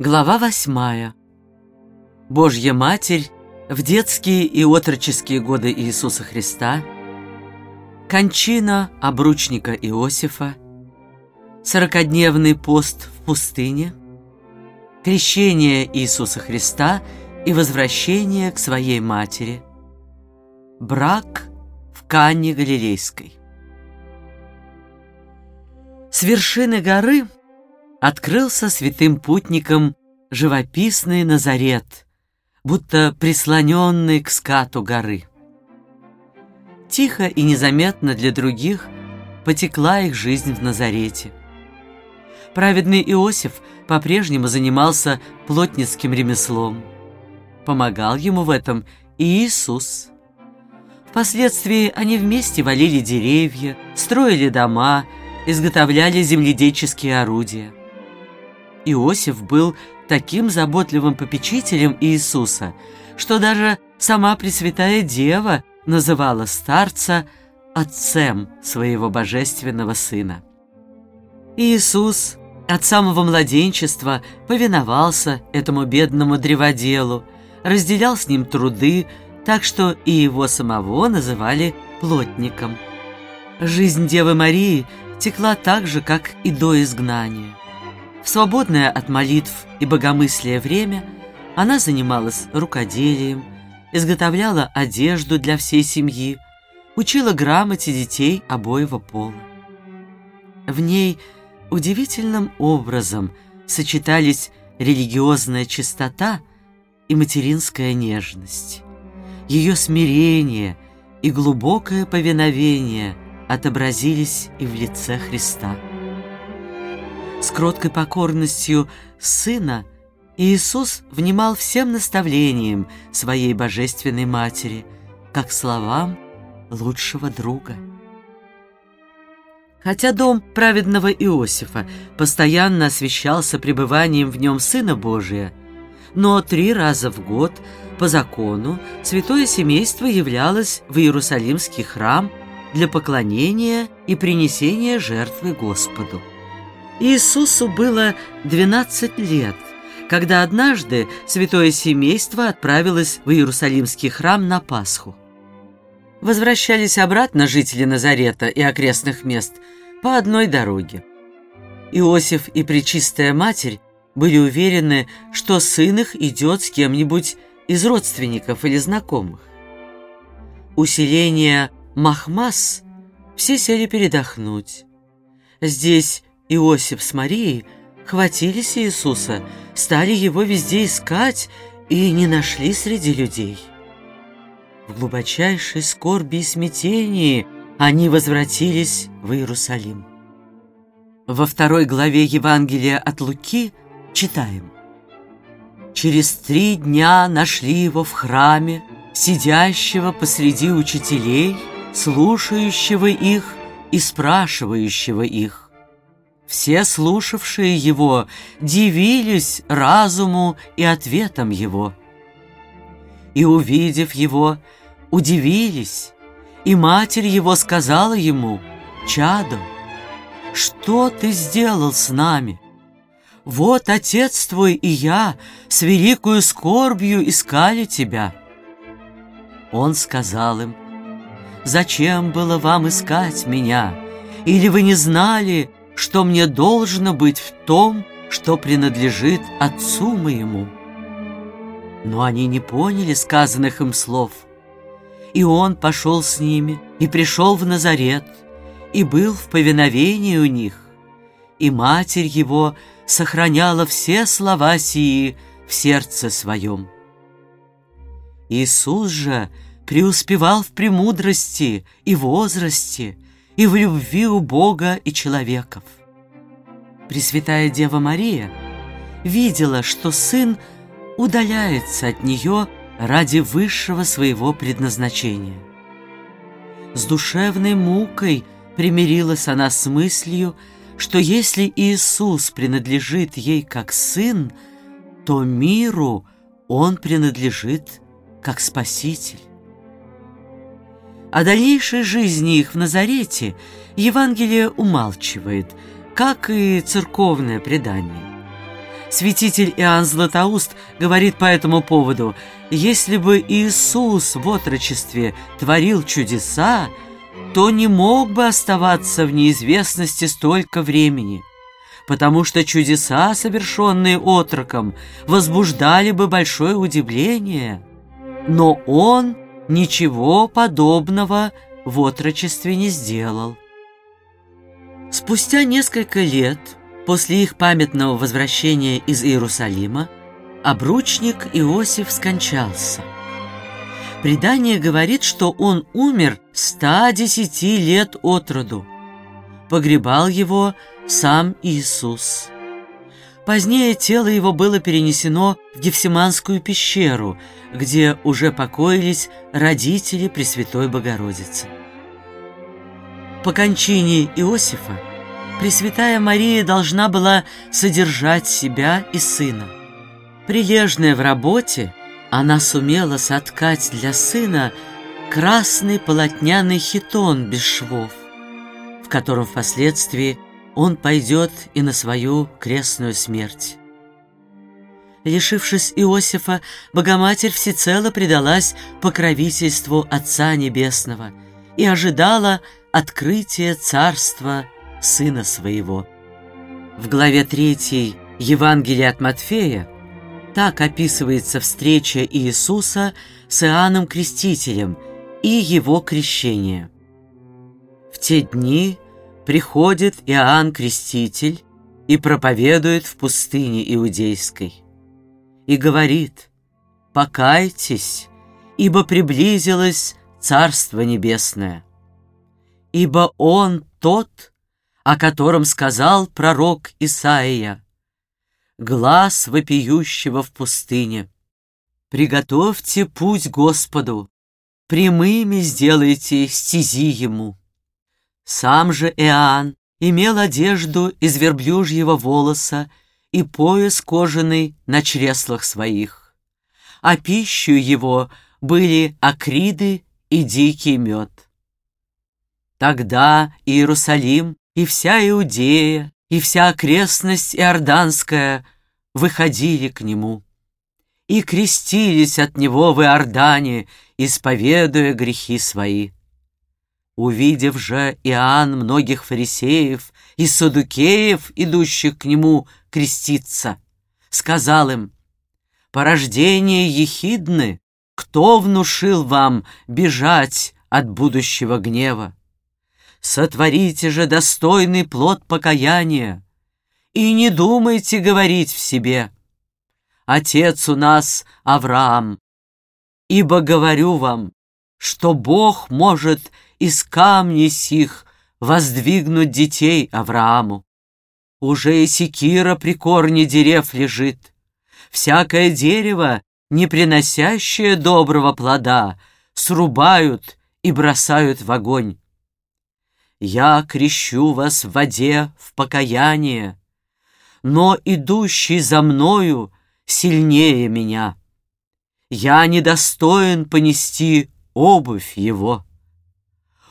Глава восьмая. Божья Матерь в детские и отроческие годы Иисуса Христа, кончина обручника Иосифа, сорокодневный пост в пустыне, крещение Иисуса Христа и возвращение к своей матери, брак в Канне Галилейской. С вершины горы – открылся святым путникам живописный Назарет, будто прислоненный к скату горы. Тихо и незаметно для других потекла их жизнь в Назарете. Праведный Иосиф по-прежнему занимался плотницким ремеслом. Помогал ему в этом и Иисус. Впоследствии они вместе валили деревья, строили дома, изготовляли земледельческие орудия. Иосиф был таким заботливым попечителем Иисуса, что даже сама Пресвятая Дева называла старца отцем своего божественного сына. Иисус от самого младенчества повиновался этому бедному древоделу, разделял с ним труды, так что и его самого называли плотником. Жизнь Девы Марии текла так же, как и до изгнания. В свободное от молитв и богомыслия время она занималась рукоделием, изготовляла одежду для всей семьи, учила грамоте детей обоего пола. В ней удивительным образом сочетались религиозная чистота и материнская нежность. Ее смирение и глубокое повиновение отобразились и в лице Христа. С кроткой покорностью Сына Иисус внимал всем наставлениям своей Божественной Матери, как словам лучшего друга. Хотя дом праведного Иосифа постоянно освещался пребыванием в нем Сына Божия, но три раза в год по закону святое семейство являлось в Иерусалимский храм для поклонения и принесения жертвы Господу. Иисусу было 12 лет, когда однажды святое семейство отправилось в Иерусалимский храм на Пасху. Возвращались обратно жители Назарета и окрестных мест по одной дороге. Иосиф и Пречистая Матерь были уверены, что сын их идет с кем-нибудь из родственников или знакомых. Усиление Махмас все сели передохнуть. Здесь Иосиф с Марией хватились Иисуса, стали его везде искать и не нашли среди людей. В глубочайшей скорби и смятении они возвратились в Иерусалим. Во второй главе Евангелия от Луки читаем. «Через три дня нашли его в храме, сидящего посреди учителей, слушающего их и спрашивающего их. Все слушавшие его дивились разуму и ответам его. И, увидев его, удивились, и матерь его сказала ему, «Чадо, что ты сделал с нами? Вот отец твой и я с великою скорбью искали тебя». Он сказал им, «Зачем было вам искать меня? Или вы не знали, что мне должно быть в том, что принадлежит отцу моему. Но они не поняли сказанных им слов. И он пошел с ними, и пришел в Назарет, и был в повиновении у них. И матерь его сохраняла все слова сии в сердце своем. Иисус же преуспевал в премудрости и возрасте, и в любви у Бога и человеков. Пресвятая Дева Мария видела, что Сын удаляется от нее ради высшего своего предназначения. С душевной мукой примирилась она с мыслью, что если Иисус принадлежит ей как Сын, то миру Он принадлежит как Спаситель. О дальнейшей жизни их в Назарете Евангелие умалчивает, как и церковное предание. Святитель Иоанн Златоуст говорит по этому поводу, если бы Иисус в отрочестве творил чудеса, то не мог бы оставаться в неизвестности столько времени, потому что чудеса, совершенные отроком, возбуждали бы большое удивление. Но он ничего подобного в отрочестве не сделал. Спустя несколько лет после их памятного возвращения из Иерусалима обручник Иосиф скончался. Предание говорит, что он умер 110 лет от роду. Погребал его сам Иисус. Позднее тело его было перенесено в Гефсиманскую пещеру, где уже покоились родители Пресвятой Богородицы. По кончине Иосифа Пресвятая Мария должна была содержать себя и сына. Прилежная в работе, она сумела соткать для сына красный полотняный хитон без швов, в котором впоследствии он пойдет и на свою крестную смерть. Лишившись Иосифа, Богоматерь всецело предалась покровительству Отца Небесного и ожидала открытия Царства Сына Своего. В главе 3 Евангелия от Матфея так описывается встреча Иисуса с Иоанном Крестителем и его крещение. В те дни приходит Иоанн Креститель и проповедует в пустыне Иудейской. И говорит, «Покайтесь, ибо приблизилось Царство Небесное. Ибо Он тот, о котором сказал пророк Исаия, глаз вопиющего в пустыне. Приготовьте путь Господу, прямыми сделайте стези Ему. Сам же Иоанн имел одежду из верблюжьего волоса и пояс кожаный на чреслах своих, а пищу его были акриды и дикий мед. Тогда Иерусалим и вся Иудея и вся окрестность Иорданская выходили к нему и крестились от него в Иордане, исповедуя грехи свои. Увидев же Иоанн многих фарисеев и садукеев, идущих к нему креститься, сказал им, «Порождение ехидны, кто внушил вам бежать от будущего гнева? Сотворите же достойный плод покаяния, и не думайте говорить в себе, «Отец у нас Авраам», ибо говорю вам, что Бог может из камней сих воздвигнуть детей Аврааму. Уже и секира при корне дерев лежит. Всякое дерево, не приносящее доброго плода, срубают и бросают в огонь. Я крещу вас в воде в покаяние, но идущий за мною сильнее меня. Я недостоин понести обувь его.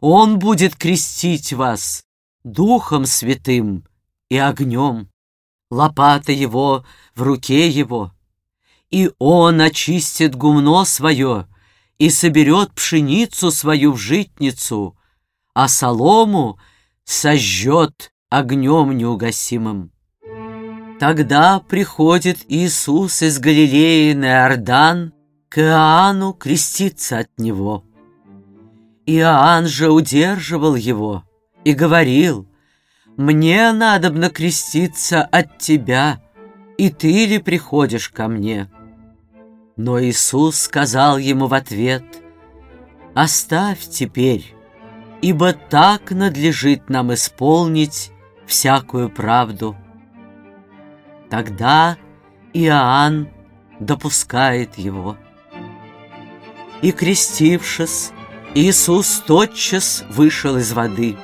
Он будет крестить вас Духом Святым и огнем, лопата его в руке его, и он очистит гумно свое и соберет пшеницу свою в житницу, а солому сожжет огнем неугасимым. Тогда приходит Иисус из Галилеи на Иордан к Иоанну креститься от него. Иоанн же удерживал его и говорил, «Мне надобно креститься от тебя, и ты ли приходишь ко мне?» Но Иисус сказал ему в ответ, «Оставь теперь, ибо так надлежит нам исполнить всякую правду». Тогда Иоанн допускает его. И, крестившись, Иисус тотчас вышел из воды,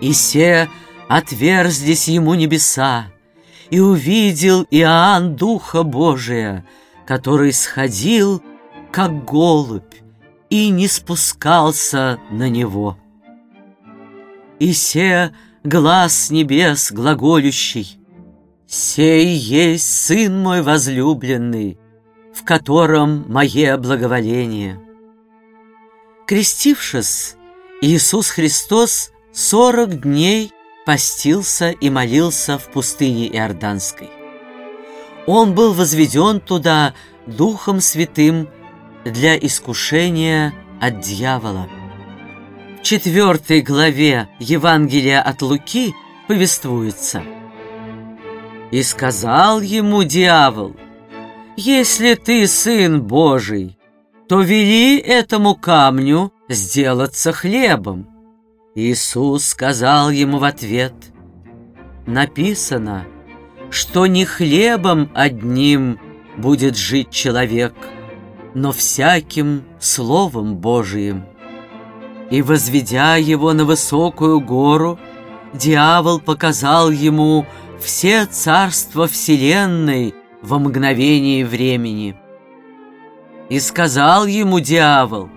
и се отверзлись ему небеса, и увидел Иоанн Духа Божия, который сходил, как голубь, и не спускался на него. И се глаз небес глаголющий, «Сей есть Сын мой возлюбленный, в котором мое благоволение». Крестившись, Иисус Христос сорок дней постился и молился в пустыне Иорданской. Он был возведен туда Духом Святым для искушения от дьявола. В четвертой главе Евангелия от Луки повествуется «И сказал ему дьявол, «Если ты сын Божий, то вели этому камню сделаться хлебом». Иисус сказал ему в ответ, «Написано, что не хлебом одним будет жить человек, но всяким Словом Божиим». И, возведя его на высокую гору, дьявол показал ему все царства вселенной во мгновение времени. И сказал ему дьявол,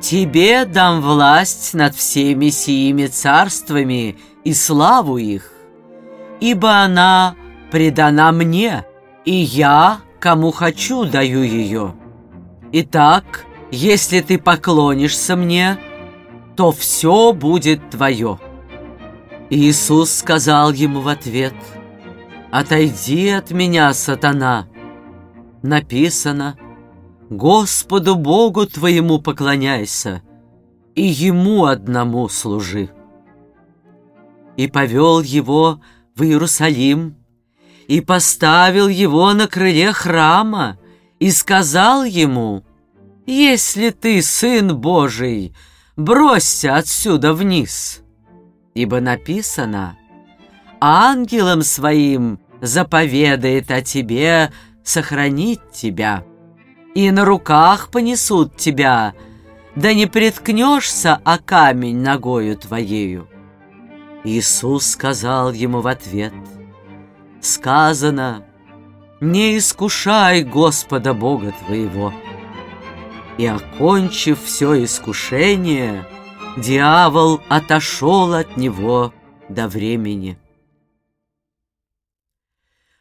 Тебе дам власть над всеми сими царствами и славу их, ибо она предана мне, и я, кому хочу, даю ее. Итак, если ты поклонишься мне, то все будет твое». Иисус сказал ему в ответ, «Отойди от меня, сатана!» Написано, Господу Богу твоему поклоняйся, и Ему одному служи. И повел его в Иерусалим, и поставил его на крыле храма, и сказал ему, «Если ты сын Божий, бросься отсюда вниз». Ибо написано, «Ангелом своим заповедает о тебе сохранить тебя» и на руках понесут тебя, да не приткнешься о камень ногою твоею». Иисус сказал ему в ответ, «Сказано, не искушай Господа Бога твоего». И, окончив все искушение, дьявол отошел от него до времени.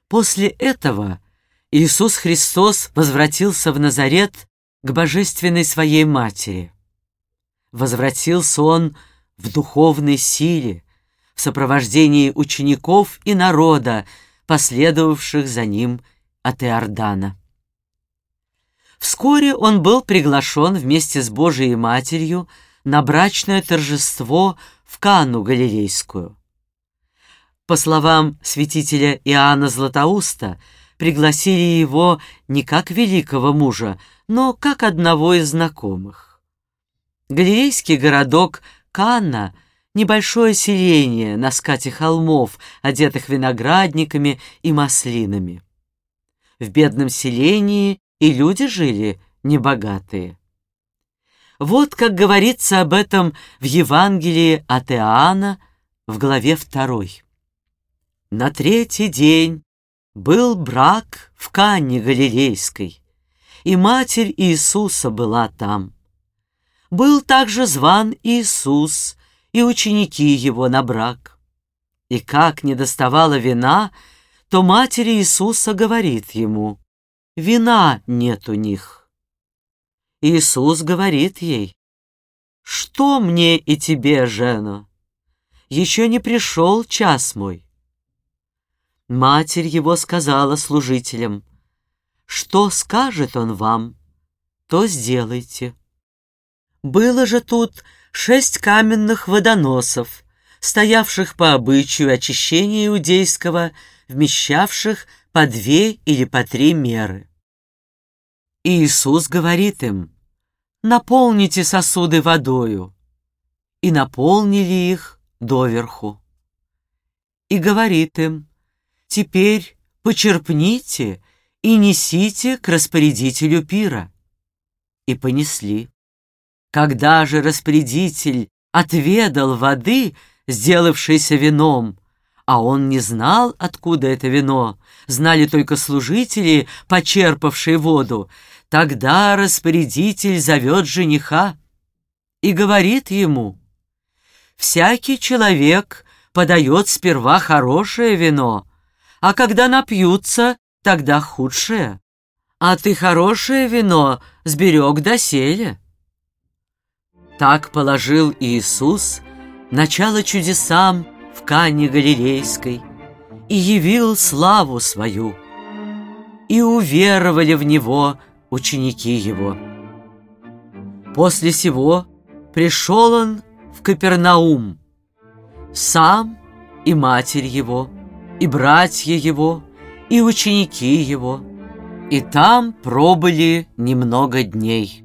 После этого Иисус Христос возвратился в Назарет к божественной своей матери. Возвратился Он в духовной силе, в сопровождении учеников и народа, последовавших за Ним от Иордана. Вскоре он был приглашен вместе с Божией Матерью на брачное торжество в Канну Галилейскую. По словам святителя Иоанна Златоуста, пригласили его не как великого мужа, но как одного из знакомых. Галилейский городок Канна — небольшое селение на скате холмов, одетых виноградниками и маслинами. В бедном селении и люди жили небогатые. Вот как говорится об этом в Евангелии от Иоанна в главе 2. На третий день был брак в Канне Галилейской, и Матерь Иисуса была там. Был также зван Иисус и ученики его на брак. И как не доставала вина, то Матерь Иисуса говорит ему, «Вина нет у них». Иисус говорит ей, «Что мне и тебе, жена? Еще не пришел час мой». Матерь его сказала служителям, «Что скажет он вам, то сделайте». Было же тут шесть каменных водоносов, стоявших по обычаю очищения иудейского, вмещавших по две или по три меры. Иисус говорит им, «Наполните сосуды водою». И наполнили их доверху. И говорит им, Теперь почерпните и несите к распорядителю пира. И понесли. Когда же распорядитель отведал воды, сделавшейся вином, а он не знал, откуда это вино, знали только служители, почерпавшие воду, тогда распорядитель зовет жениха и говорит ему, «Всякий человек подает сперва хорошее вино, а когда напьются, тогда худшее. А ты хорошее вино сберег доселе. Так положил Иисус начало чудесам в Кане Галилейской и явил славу свою, и уверовали в Него ученики Его. После сего пришел Он в Капернаум, сам и матерь Его, и братья Его, и ученики Его, и там пробыли немного дней.